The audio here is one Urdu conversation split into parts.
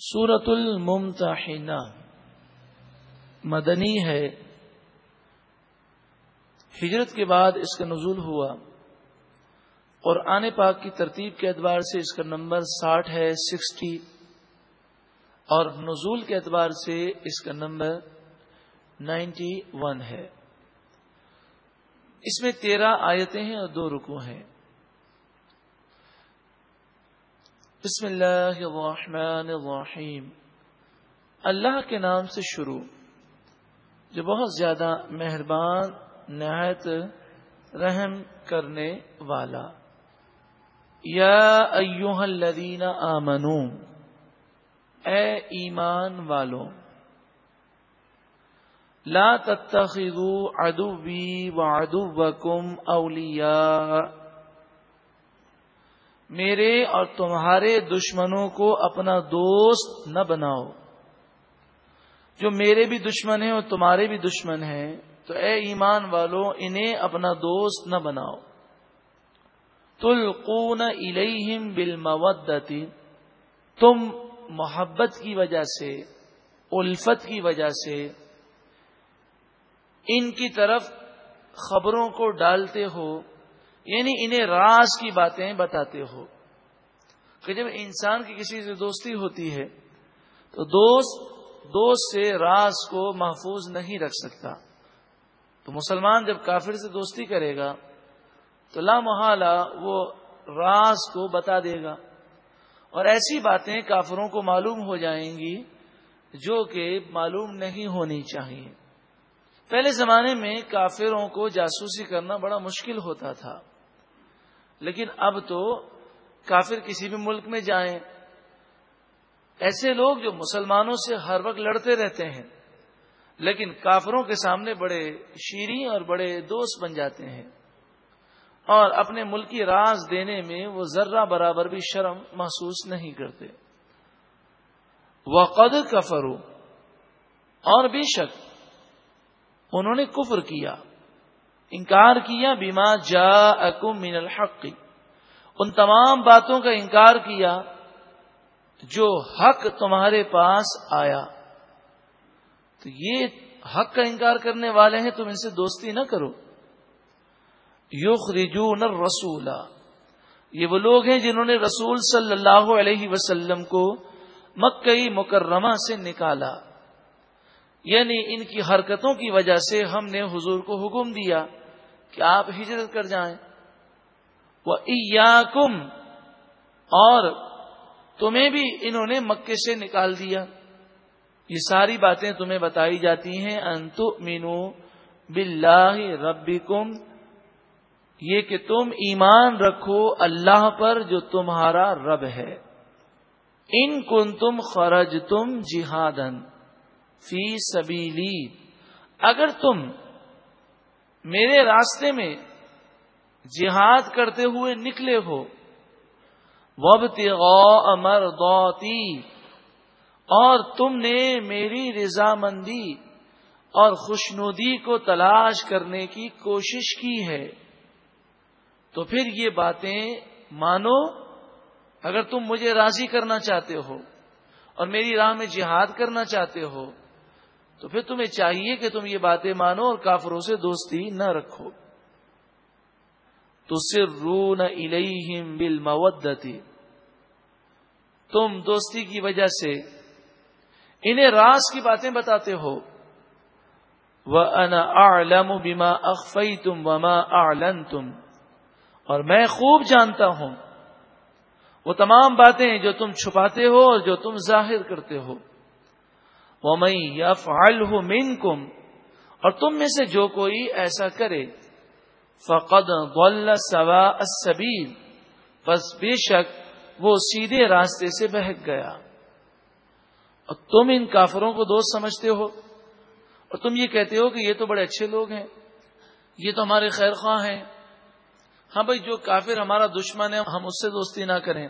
سورت الممتحنہ۔ مدنی ہے۔ ہجرت کے بعد اس کا نزول ہوا۔ اور آنے پاک کی ترتیب کے اعتبار سے اس کا نمبر ساٹھ ہے، سکسٹی۔ اور نزول کے اعتبار سے اس کا نمبر نائنٹی ون ہے۔ اس میں تیرہ آیتیں ہیں اور دو رکو ہیں۔ بسم اللہ الرحمن الرحیم۔ اللہ کے نام سے شروع، جو بہت زیادہ مہربان، نہایت رحم کرنے والا۔ یا ایوہ الذین آمنو، اے ایمان والوں لا تتخذوا عدوی وعدوکم اولیاء میرے اور تمہارے دشمنوں کو اپنا دوست نہ بناؤ۔ جو میرے بھی دشمن ہیں اور تمہارے بھی دشمن ہیں، تو اے ایمان والوں انہیں اپنا دوست نہ بناؤ۔ تلقون الیہم بالمودتی تم محبت کی وجہ سے، الفت کی وجہ سے ان کی طرف خبروں کو ڈالتے ہو۔ یعنی انہیں راز کی باتیں بتاتے ہو کہ جب انسان کی کسی سے دوستی ہوتی ہے تو دوست دوست سے راز کو محفوظ نہیں رکھ سکتا۔ تو مسلمان جب کافر سے دوستی کرے گا تو لا محالہ وہ راز کو بتا دے گا۔ اور ایسی باتیں کافروں کو معلوم ہو جائیں گی جو کہ معلوم نہیں ہونی چاہیے۔ پہلے زمانے میں کافروں کو جاسوسی کرنا بڑا مشکل ہوتا تھا۔ لیکن اب تو کافر کسی بھی ملک میں جائیں۔ ایسے لوگ جو مسلمانوں سے ہر وقت لڑتے رہتے ہیں، لیکن کافروں کے سامنے بڑے شیریں اور بڑے دوست بن جاتے ہیں۔ اور اپنے ملکی راز دینے میں وہ ذرہ برابر بھی شرم محسوس نہیں کرتے۔ وہ قد کفرو اور بے شک انہوں نے کفر کیا۔ انکار کیا بیما جا من الحق۔ ان تمام باتوں کا انکار کیا جو حق تمہارے پاس آیا۔ تو یہ حق کا انکار کرنے والے ہیں، تم ان سے دوستی نہ کرو۔ یوخ رجون رسولہ یہ وہ لوگ ہیں جنہوں نے رسول صلی اللہ علیہ وسلم کو مکئی مکرمہ سے نکالا۔ یعنی ان کی حرکتوں کی وجہ سے ہم نے حضور کو حکم دیا۔ کہ آپ ہجرت کر جائیں۔ وہ اور تمہیں بھی انہوں نے مکے سے نکال دیا۔ یہ ساری باتیں تمہیں بتائی جاتی ہیں۔ انتو مینو بلاہ ربی یہ کہ تم ایمان رکھو اللہ پر جو تمہارا رب ہے۔ ان کن تم خرج تم جہادن فی سبیلی۔ اگر تم میرے راستے میں جہاد کرتے ہوئے نکلے ہو۔ امر اور تم نے میری رضامندی اور خوشنودی کو تلاش کرنے کی کوشش کی ہے۔ تو پھر یہ باتیں مانو، اگر تم مجھے راضی کرنا چاہتے ہو اور میری راہ میں جہاد کرنا چاہتے ہو تو پھر تمہیں چاہیے کہ تم یہ باتیں مانو اور کافروں سے دوستی نہ رکھو۔ تو صرف رو نہ بل تم دوستی کی وجہ سے انہیں راز کی باتیں بتاتے ہو۔ وہ ان بیما اخفی تم وما آلن تم اور میں خوب جانتا ہوں۔ وہ تمام باتیں جو تم چھپاتے ہو اور جو تم ظاہر کرتے ہو۔ وہ میں یا فعال اور تم میں سے جو کوئی ایسا کرے، فقد غل سوا السبیل بس بے شک وہ سیدھے راستے سے بہک گیا۔ اور تم ان کافروں کو دوست سمجھتے ہو؟ اور تم یہ کہتے ہو کہ یہ تو بڑے اچھے لوگ ہیں، یہ تو ہمارے خیر خواہ ہیں۔ ہاں بھائی، جو کافر ہمارا دشمن ہے، ہم اس سے دوستی نہ کریں،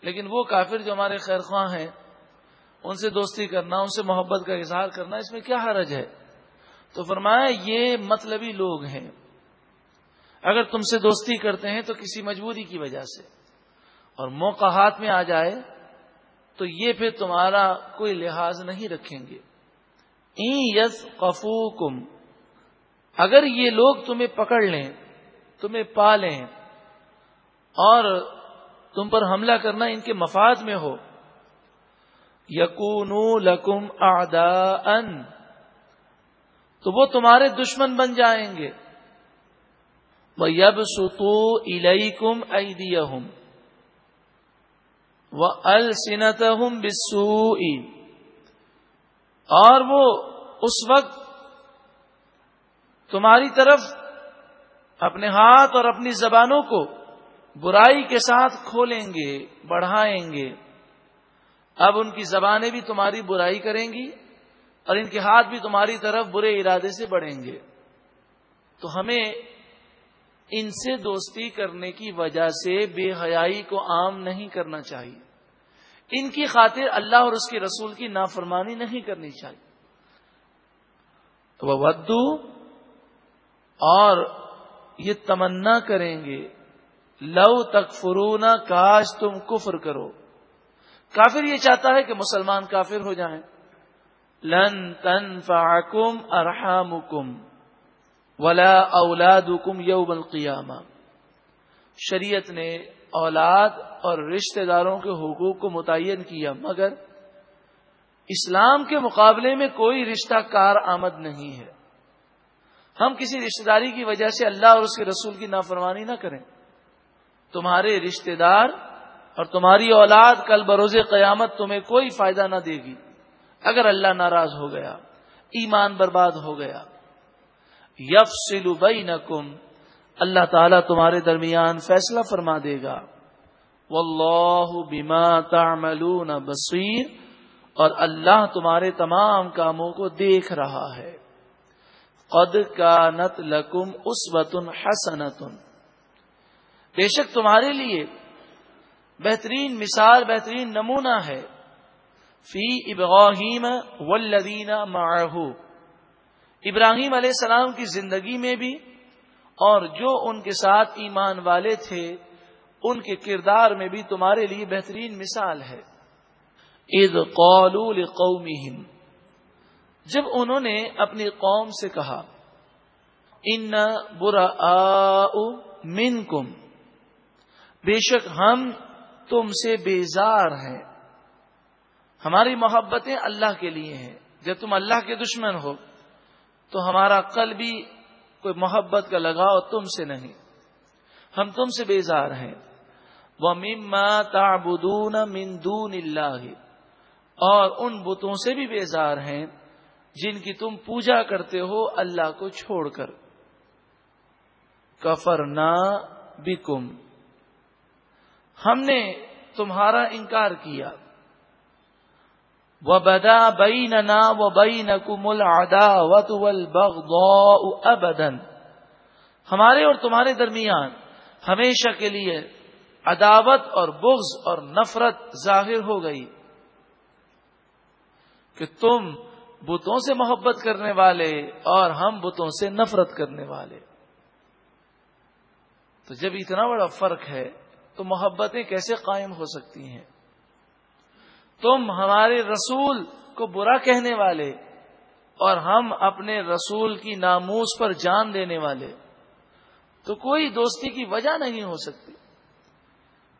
لیکن وہ کافر جو ہمارے خیر خواہ ہیں ان سے دوستی کرنا، ان سے محبت کا اظہار کرنا، اس میں کیا حرج ہے؟ تو فرمایا، یہ مطلبی لوگ ہیں۔ اگر تم سے دوستی کرتے ہیں تو کسی مجبوری کی وجہ سے۔ اور موقع ہاتھ میں آ جائے تو یہ پھر تمہارا کوئی لحاظ نہیں رکھیں گے۔ یس قفو اگر یہ لوگ تمہیں پکڑ لیں، تمہیں پا لیں اور تم پر حملہ کرنا ان کے مفاد میں ہو یقون لکم آدا تو وہ تمہارے دشمن بن جائیں گے۔ وہ یب ستو الئی کم وہ السنت ہوں اور وہ اس وقت تمہاری طرف اپنے ہاتھ اور اپنی زبانوں کو برائی کے ساتھ کھولیں گے، بڑھائیں گے۔ اب ان کی زبانیں بھی تمہاری برائی کریں گی اور ان کے ہاتھ بھی تمہاری طرف برے ارادے سے بڑھیں گے۔ تو ہمیں ان سے دوستی کرنے کی وجہ سے بے حیائی کو عام نہیں کرنا چاہیے۔ ان کی خاطر اللہ اور اس کے رسول کی نافرمانی نہیں کرنی چاہیے۔ وہ ودو اور یہ تمنا کریں گے۔ لو تک فرونا کاش تم کفر کرو۔ کافر یہ چاہتا ہے کہ مسلمان کافر ہو جائیں۔ لن تن فاکم ارحام ولا اولاد کم یوم القیامہ۔ شریعت نے اولاد اور رشتہ داروں کے حقوق کو متعین کیا، مگر اسلام کے مقابلے میں کوئی رشتہ کار آمد نہیں ہے۔ ہم کسی رشتہ داری کی وجہ سے اللہ اور اس کے رسول کی نافرمانی نہ کریں۔ تمہارے رشتہ دار اور تمہاری اولاد کل بروز قیامت تمہیں کوئی فائدہ نہ دے گی۔ اگر اللہ ناراض ہو گیا، ایمان برباد ہو گیا۔ یف سلو اللہ تعالیٰ تمہارے درمیان فیصلہ فرما دے گا۔ واللہ بما تعملون بصیر۔ اور اللہ تمہارے تمام کاموں کو دیکھ رہا ہے۔ قد کا نت لکم اس وطن بے شک تمہارے لیے بہترین مثال، بہترین نمونہ ہے، فی ابراہیم ولدین معه ابراہیم علیہ السلام کی زندگی میں بھی اور جو ان کے ساتھ ایمان والے تھے، ان کے کردار میں بھی تمہارے لیے بہترین مثال ہے۔ عید قول قومی جب انہوں نے اپنی قوم سے کہا، ان برا من کم بے شک ہم تم سے بیزار ہیں۔ ہماری محبتیں اللہ کے لیے ہیں۔ جب تم اللہ کے دشمن ہو، تو ہمارا قل بھی کوئی محبت کا لگاؤ تم سے نہیں۔ ہم تم سے بیزار ہیں۔ وہ مما تابدون مندون اللہ اور ان بتوں سے بھی بیزار ہیں جن کی تم پوجا کرتے ہو اللہ کو چھوڑ کر۔ کفر نہ ہم نے تمہارا انکار کیا۔ وہ بدا بئی نہ وہ بئی نکمل ادا ابدن ہمارے اور تمہارے درمیان ہمیشہ کے لیے عداوت اور بغض اور نفرت ظاہر ہو گئی کہ تم بتوں سے محبت کرنے والے اور ہم بتوں سے نفرت کرنے والے۔ تو جب اتنا بڑا فرق ہے تو محبتیں کیسے قائم ہو سکتی ہیں؟ تم ہمارے رسول کو برا کہنے والے اور ہم اپنے رسول کی ناموس پر جان دینے والے، تو کوئی دوستی کی وجہ نہیں ہو سکتی۔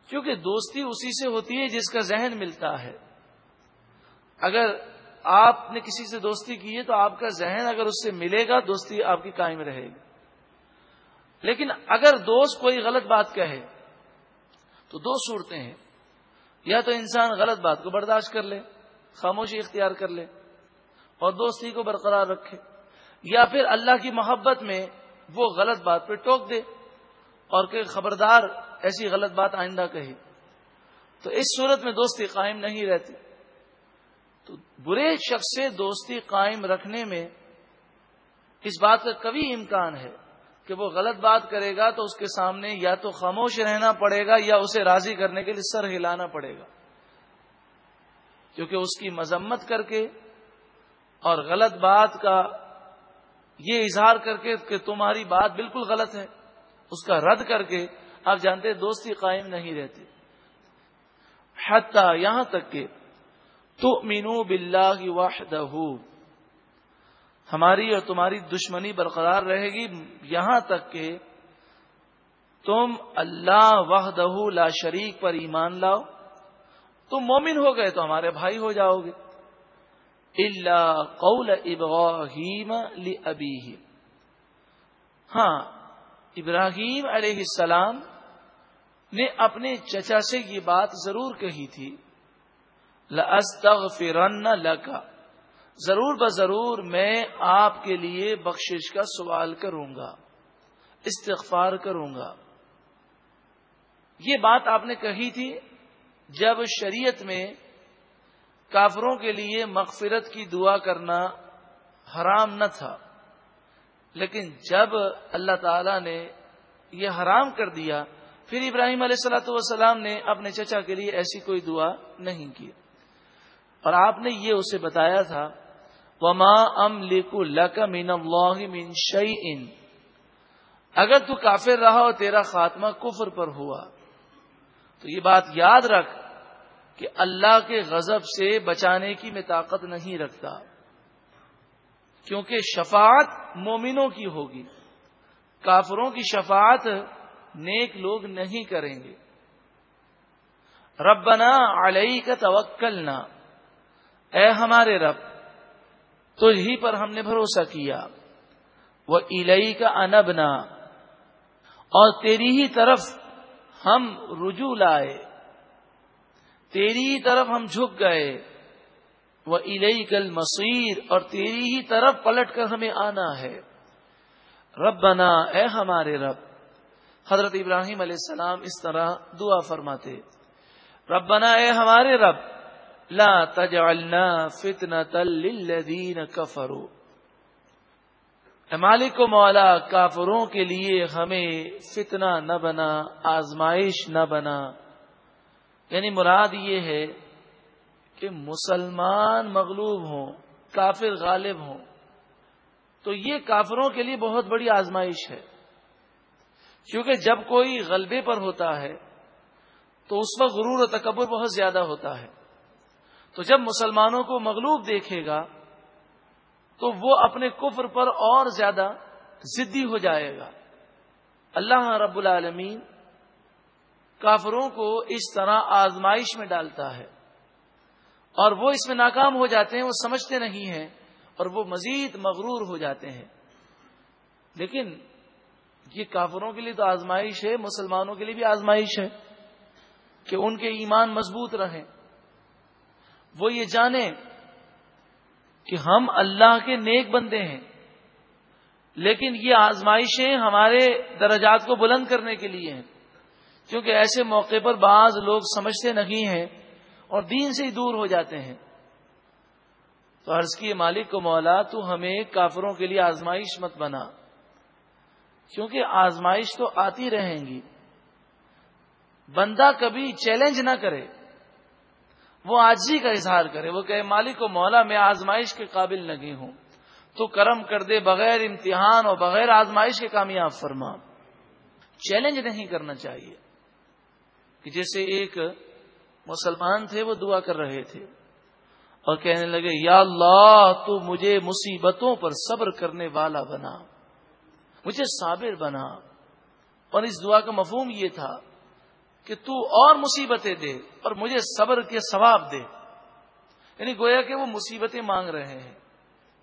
کیونکہ دوستی اسی سے ہوتی ہے جس کا ذہن ملتا ہے۔ اگر آپ نے کسی سے دوستی کی ہے تو آپ کا ذہن اگر اس سے ملے گا، دوستی آپ کی قائم رہے گی۔ لیکن اگر دوست کوئی غلط بات کہے تو دو صورتیں ہیں۔ یا تو انسان غلط بات کو برداشت کر لے، خاموشی اختیار کر لے اور دوستی کو برقرار رکھے، یا پھر اللہ کی محبت میں وہ غلط بات پہ ٹوک دے اور کہ خبردار ایسی غلط بات آئندہ کہے۔ تو اس صورت میں دوستی قائم نہیں رہتی۔ تو برے شخص سے دوستی قائم رکھنے میں اس بات کا کبھی امکان ہے۔ کہ وہ غلط بات کرے گا تو اس کے سامنے یا تو خاموش رہنا پڑے گا یا اسے راضی کرنے کے لیے سر ہلانا پڑے گا۔ کیونکہ اس کی مذمت کر کے اور غلط بات کا یہ اظہار کر کے کہ تمہاری بات بالکل غلط ہے، اس کا رد کر کے آپ جانتے دوستی قائم نہیں رہتی۔ حتیٰ یہاں تک کہ تو مینو بلّہ وحدہ۔ ہماری اور تمہاری دشمنی برقرار رہے گی یہاں تک کہ تم اللہ وحدہ لا شریک پر ایمان لاؤ۔ تم مومن ہو گئے تو ہمارے بھائی ہو جاؤ گے۔ اللہ قول ابراہیم ابھی ہاں ابراہیم علیہ السلام نے اپنے چچا سے یہ بات ضرور کہی تھی۔ لَأَسْتَغْفِرَنَّ لَكَ ضرور بضرور میں آپ کے لیے بخشش کا سوال کروں گا، استغفار کروں گا۔ یہ بات آپ نے کہی تھی جب شریعت میں کافروں کے لیے مغفرت کی دعا کرنا حرام نہ تھا، لیکن جب اللہ تعالی نے یہ حرام کر دیا، پھر ابراہیم علیہ السلاۃ والسلام نے اپنے چچا کے لیے ایسی کوئی دعا نہیں کی۔ اور آپ نے یہ اسے بتایا تھا وما ام لک مین اللہ من شعی اگر تو کافر رہا اور تیرا خاتمہ کفر پر ہوا، تو یہ بات یاد رکھ کہ اللہ کے غضب سے بچانے کی میں طاقت نہیں رکھتا، کیونکہ شفاعت مومنوں کی ہوگی۔ کافروں کی شفاعت نیک لوگ نہیں کریں گے۔ ربنا علیہ کا توکلنا۔ اے ہمارے رب تو ہی پر ہم نے بھروسہ کیا۔ وہ الہی کا انبنا۔ اور تیری ہی طرف ہم رجوع لائے۔ تیری ہی طرف ہم جھک گئے۔ وہ الہی کل مصیر اور تیری ہی طرف پلٹ کر ہمیں آنا ہے۔ رب بنا اے ہمارے رب۔ حضرت ابراہیم علیہ السلام اس طرح دعا فرماتے۔ رب بنا اے ہمارے رب۔ لا تجعلنا فتنة للذین کفروا۔ اے مالک و مولا، کافروں کے لیے ہمیں فتنہ نہ بنا، آزمائش نہ بنا۔ یعنی مراد یہ ہے کہ مسلمان مغلوب ہوں، کافر غالب ہوں۔ تو یہ کافروں کے لیے بہت بڑی آزمائش ہے۔ کیونکہ جب کوئی غلبے پر ہوتا ہے، تو اس وقت غرور و تکبر بہت زیادہ ہوتا ہے۔ تو جب مسلمانوں کو مغلوب دیکھے گا تو وہ اپنے کفر پر اور زیادہ ضدی ہو جائے گا۔ اللہ رب العالمین کافروں کو اس طرح آزمائش میں ڈالتا ہے اور وہ اس میں ناکام ہو جاتے ہیں، وہ سمجھتے نہیں ہیں اور وہ مزید مغرور ہو جاتے ہیں۔ لیکن یہ کافروں کے لیے تو آزمائش ہے، مسلمانوں کے لیے بھی آزمائش ہے کہ ان کے ایمان مضبوط رہیں۔ وہ یہ جانے کہ ہم اللہ کے نیک بندے ہیں۔ لیکن یہ آزمائشیں ہمارے درجات کو بلند کرنے کے لیے ہیں۔ کیونکہ ایسے موقع پر بعض لوگ سمجھتے نہیں ہیں اور دین سے ہی دور ہو جاتے ہیں۔ تو عرض کی مالک کو مولا، تو ہمیں کافروں کے لیے آزمائش مت بنا۔ کیونکہ آزمائش تو آتی رہیں گی۔ بندہ کبھی چیلنج نہ کرے۔ وہ آجی کا اظہار کرے، وہ کہ مالک و مولا، میں آزمائش کے قابل نہیں ہوں۔ تو کرم کر دے بغیر امتحان اور بغیر آزمائش کے کامیاب فرما۔ چیلنج نہیں کرنا چاہیے۔ کہ جیسے ایک مسلمان تھے، وہ دعا کر رہے تھے۔ اور کہنے لگے، یا اللہ، تو مجھے مصیبتوں پر صبر کرنے والا بنا۔ مجھے صابر بنا۔ اور اس دعا کا مفہوم یہ تھا کہ تو اور مصیبتیں دے اور مجھے صبر کے ثواب دے۔ یعنی گویا کہ وہ مصیبتیں مانگ رہے ہیں۔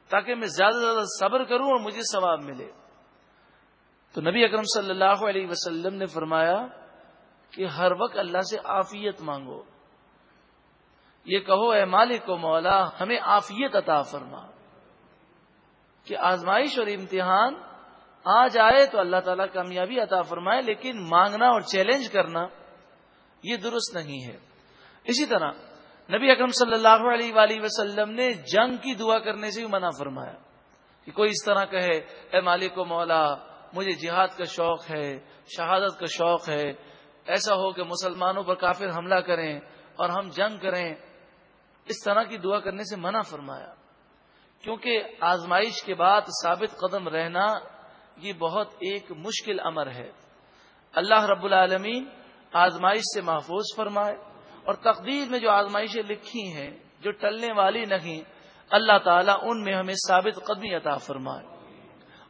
تاکہ میں زیادہ سے زیادہ صبر کروں اور مجھے ثواب ملے۔ تو نبی اکرم صلی اللہ علیہ وسلم نے فرمایا کہ ہر وقت اللہ سے آفیت مانگو۔ یہ کہو، اے مالک و مولا، ہمیں آفیت عطا فرما۔ کہ آزمائش اور امتحان آ جائے تو اللہ تعالیٰ کامیابی عطا فرمائے، لیکن مانگنا اور چیلنج کرنا یہ درست نہیں ہے۔ اسی طرح نبی اکرم صلی اللہ علیہ وآلہ وسلم نے جنگ کی دعا کرنے سے بھی منع فرمایا کہ کوئی اس طرح کہے، اے مالک و مولا، مجھے جہاد کا شوق ہے، شہادت کا شوق ہے۔ ایسا ہو کہ مسلمانوں پر کافر حملہ کریں اور ہم جنگ کریں۔ اس طرح کی دعا کرنے سے منع فرمایا۔ کیونکہ آزمائش کے بعد ثابت قدم رہنا یہ بہت ایک مشکل امر ہے۔ اللہ رب العالمین آزمائش سے محفوظ فرمائے اور تقدیر میں جو آزمائشیں لکھی ہیں، جو ٹلنے والی نہیں، اللہ تعالیٰ ان میں ہمیں ثابت قدمی عطا فرمائے۔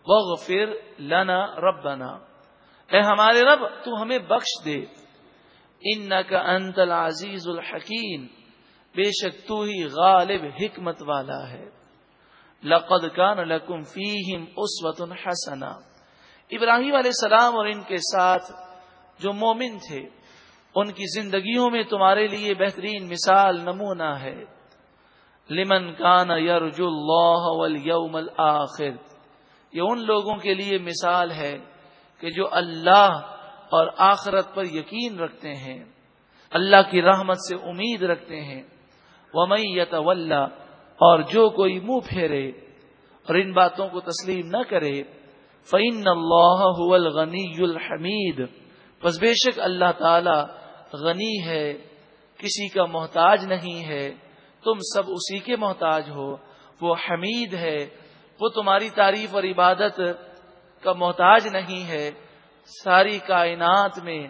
وغفر لنا ربنا۔ اے ہمارے رب، تو ہمیں بخش دے۔ ان کا انت العزیز الحکیم بے شک تو ہی غالب حکمت والا ہے۔ لقد کان لکم فیہم اسوت حسنا ابراہیم علیہ السلام اور ان کے ساتھ جو مومن تھے، ان کی زندگیوں میں تمہارے لیے بہترین مثال نمونہ ہے۔ لمن کان یرج اللہ والیوم الاخر۔ یہ ان لوگوں کے لیے مثال ہے کہ جو اللہ اور آخرت پر یقین رکھتے ہیں، اللہ کی رحمت سے امید رکھتے ہیں۔ وہ اور جو کوئی منہ پھیرے اور ان باتوں کو تسلیم نہ کرے فعین اللہ الغنی الحمید بس بے شک اللہ تعالی غنی ہے، کسی کا محتاج نہیں ہے، تم سب اسی کے محتاج ہو، وہ حمید ہے، وہ تمہاری تعریف اور عبادت کا محتاج نہیں ہے۔ ساری کائنات میں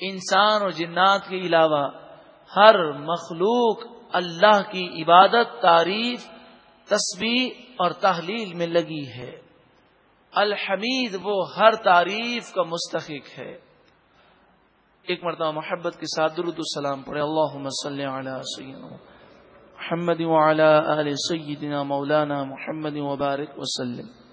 انسان اور جنات کے علاوہ ہر مخلوق اللہ کی عبادت، تعریف، تسبیح اور تحلیل میں لگی ہے۔ الحمید وہ ہر تعریف کا مستحق ہے۔ ایک مرتبہ محبت کے ساتھ درود السلام پڑھے اللہ صلی علی سیدنا محمد وعلی آل سیدنا مولانا محمد وبارک وسلم۔